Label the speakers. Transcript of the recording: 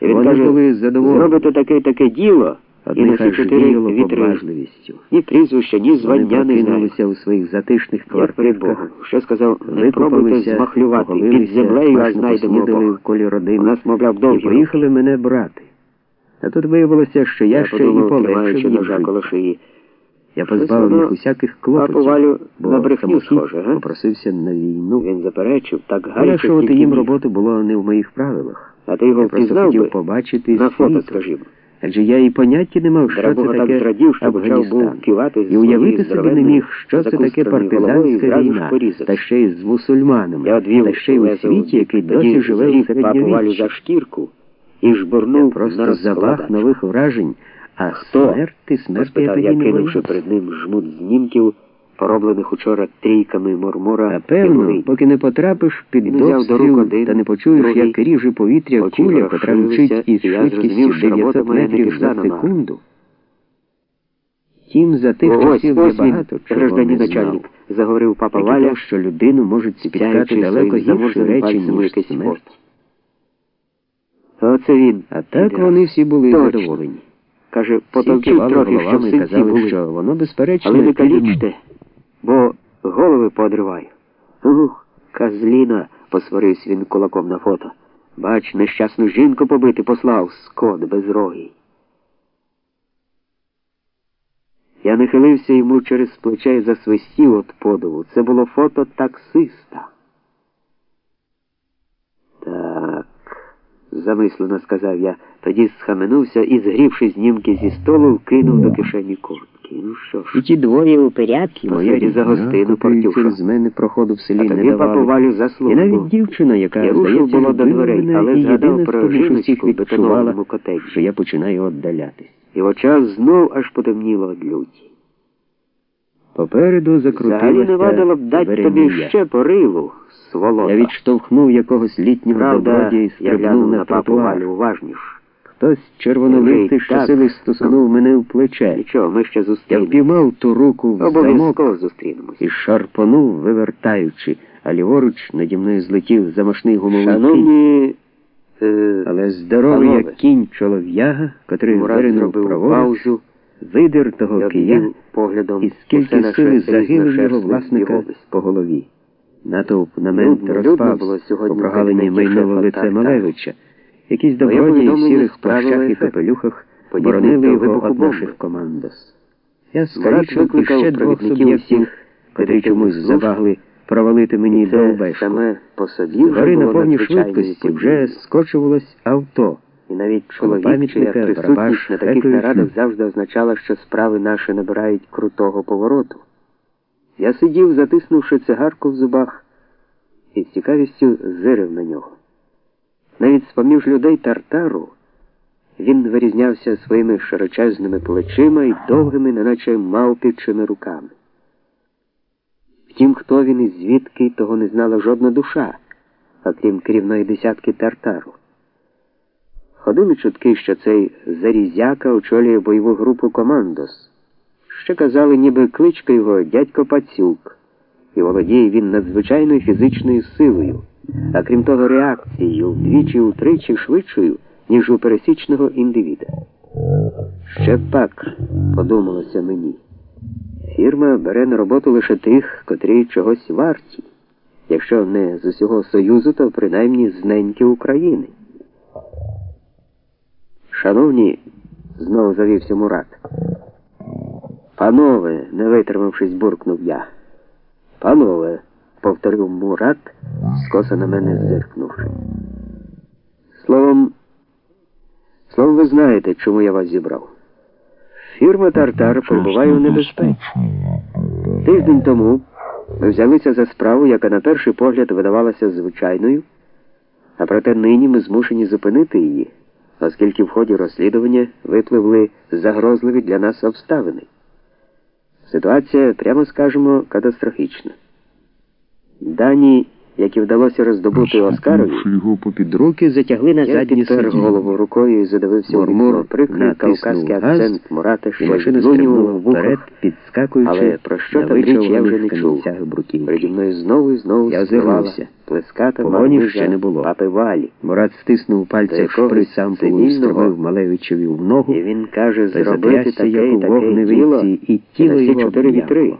Speaker 1: І він
Speaker 2: Вони
Speaker 1: каже, зробите таке таке діло, і на всі чотири вітри. Ні прізвища, ні звання не знаю.
Speaker 2: у своїх затишних
Speaker 1: перед Богом. Що сказав, не пробуйте змахлювати під землею, а знайдемо
Speaker 2: в колі
Speaker 1: У нас, мовляв,
Speaker 2: і
Speaker 1: довгі руки.
Speaker 2: поїхали мене брати. А тут виявилося, що я,
Speaker 1: Я
Speaker 2: ще
Speaker 1: подумав,
Speaker 2: і полегшив Я
Speaker 1: тримаючи
Speaker 2: їм
Speaker 1: ножа коло шиї.
Speaker 2: Я позбавив їх усяких клопотів,
Speaker 1: Валю
Speaker 2: бо
Speaker 1: на брехню схоже, га?
Speaker 2: попросився на війну.
Speaker 1: Він заперечив, так гаряче тільки
Speaker 2: їм роботу було не в моїх правилах.
Speaker 1: А ти його
Speaker 2: Я просто
Speaker 1: впізнав
Speaker 2: хотів
Speaker 1: би?
Speaker 2: побачити
Speaker 1: На фото, скажімо.
Speaker 2: Адже я і поняття не мав, що це таке
Speaker 1: зрадів, що
Speaker 2: Афганістан. І уявити собі не міг, що це таке партизанська війна, та ще й з мусульманами,
Speaker 1: Я
Speaker 2: та ще й у світі, який досі живе у середньовіччі.
Speaker 1: за шкірку і
Speaker 2: Я
Speaker 1: жбурнув
Speaker 2: просто забах нових вражень, а
Speaker 1: Хто?
Speaker 2: смерти, смерти я
Speaker 1: я, кинувши перед ним жмут знімків, пороблених учора трійками мурмура
Speaker 2: А певно, поки не потрапиш під обстріл
Speaker 1: один,
Speaker 2: та не почуєш,
Speaker 1: другий.
Speaker 2: як ріже повітря куля, котра мчить із швидкістю 900 метрів за секунду. Втім, за тих
Speaker 1: Ось,
Speaker 2: часів
Speaker 1: ось він,
Speaker 2: багато чого
Speaker 1: гражданин
Speaker 2: не
Speaker 1: начальник, заговорив папа Валя,
Speaker 2: то, що людину можуть спіткати далеко гірші речі, ніж смерть.
Speaker 1: Оце він.
Speaker 2: А так вони всі були задоволені.
Speaker 1: Каже,
Speaker 2: Всі
Speaker 1: трохи, щоб синці
Speaker 2: казали,
Speaker 1: були.
Speaker 2: що воно безперечно.
Speaker 1: Але не калічте, бо голови подриваю. Ух, козліна, посварився він кулаком на фото. Бач, нещасну жінку побити послав, скот безрогий. Я нахилився йому через плече і засвистів от подиву. Це було фото таксиста. Так, замислено сказав я, тоді схаменувся і, згрівши знімки зі столу, вкинув до кишені куртки. Ну що ж,
Speaker 3: І ті двоє у порядку.
Speaker 2: Моя
Speaker 1: за гостину, Портюша.
Speaker 2: через мене проходу в селі
Speaker 1: а
Speaker 2: не
Speaker 1: тобі
Speaker 2: давали.
Speaker 1: папувалю
Speaker 2: І навіть дівчина, яка,
Speaker 1: Я
Speaker 2: здається,
Speaker 1: було до дверей,
Speaker 2: мене
Speaker 1: але згадав про
Speaker 2: з
Speaker 1: жіночку в бетонованому котеджі.
Speaker 2: що я починаю віддалятись.
Speaker 1: І в очах знов аж потемніло від люті.
Speaker 2: Попереду
Speaker 1: Взагалі
Speaker 2: закрутилася
Speaker 1: не вадило б дати тобі ще пориву, сволота.
Speaker 2: Я відштовхнув якогось літнього
Speaker 1: Правда,
Speaker 2: добродія і стрибнув на
Speaker 1: на папу
Speaker 2: тротуар.
Speaker 1: Валю уважніш.
Speaker 2: Хтось червонолистий щосили
Speaker 1: так.
Speaker 2: стуснув мене в плече.
Speaker 1: Нічого, ми ще
Speaker 2: Я
Speaker 1: зустрінемось.
Speaker 2: впіймав ту руку в замок
Speaker 1: зустрінемось.
Speaker 2: і шарпонув, вивертаючи, а ліворуч наді мною злетів замашний гумовий.
Speaker 1: Шановні, е,
Speaker 2: Але здоровий як кінь чолов'яга, котрий виринув
Speaker 1: зробив
Speaker 2: видер того кия,
Speaker 1: поглядом
Speaker 2: і скільки сили загинув його власника по голові. Натовп на
Speaker 1: було сьогодні
Speaker 2: по прогалині майнове лице. Малевича. Якісь добродії в сірих плащах і капелюхах боронили його від наших командос. Я скарічив і
Speaker 1: викликав
Speaker 2: ще двох
Speaker 1: провідників
Speaker 2: суб'єктів,
Speaker 1: усіх
Speaker 2: котрі чомусь забагли провалити мені довбешку. гори на повній швидкості вже скочувалось авто.
Speaker 1: І навіть чоловік, присутність на таких нарадах завжди означала, що справи наші набирають крутого повороту. Я сидів, затиснувши цигарку в зубах, і з цікавістю зирив на нього. Навіть з-поміж людей Тартару він вирізнявся своїми широчезними плечима і довгими, неначе мавпічими руками. Втім, хто він і звідки, того не знала жодна душа, окрім керівної десятки Тартару. Ходили чутки, що цей Зарізяка очолює бойову групу Командос. Ще казали, ніби кличка його дядько Пацюк, і володіє він надзвичайною фізичною силою, а крім того, реакцією вдвічі-утричі швидшою, ніж у пересічного індивіда. Ще пак, подумалося мені, фірма бере на роботу лише тих, котрі чогось варті, якщо не з усього Союзу, то принаймні з неньки України. Шановні, знову завівся Мурат. Панове, не витримавшись, буркнув я. Панове, повторив Мурат, скоса на мене зиркнувши. Словом, словом, ви знаєте, чому я вас зібрав. Фірма Тартар перебуває у небезпеці. Тиждень тому ми взялися за справу, яка на перший погляд видавалася звичайною, а проте нині ми змушені зупинити її, оскільки в ході розслідування випливли загрозливі для нас обставини. Ситуація, прямо скажемо, катастрофічна. Дані які вдалося роздобути Оскарові,
Speaker 3: його попід
Speaker 2: Руки затягли на задні
Speaker 1: підпер голову рукою і задивився у вікно. Прикрий
Speaker 2: натиснув
Speaker 1: кавказький акцент Мурата, що
Speaker 2: стрибнула вперед, підскакуючи
Speaker 1: але про що там річ я вже не чув. Переді мною знову і знову
Speaker 2: Я озирнувся.
Speaker 1: плеската
Speaker 2: Погоні ще не було.
Speaker 1: папи Валі.
Speaker 2: Мурат стиснув пальця сампулу і стромив Малевичеві в ногу,
Speaker 1: І він каже, зробити таке і таке
Speaker 2: вогневиці, і тіло його
Speaker 1: чотири вітри.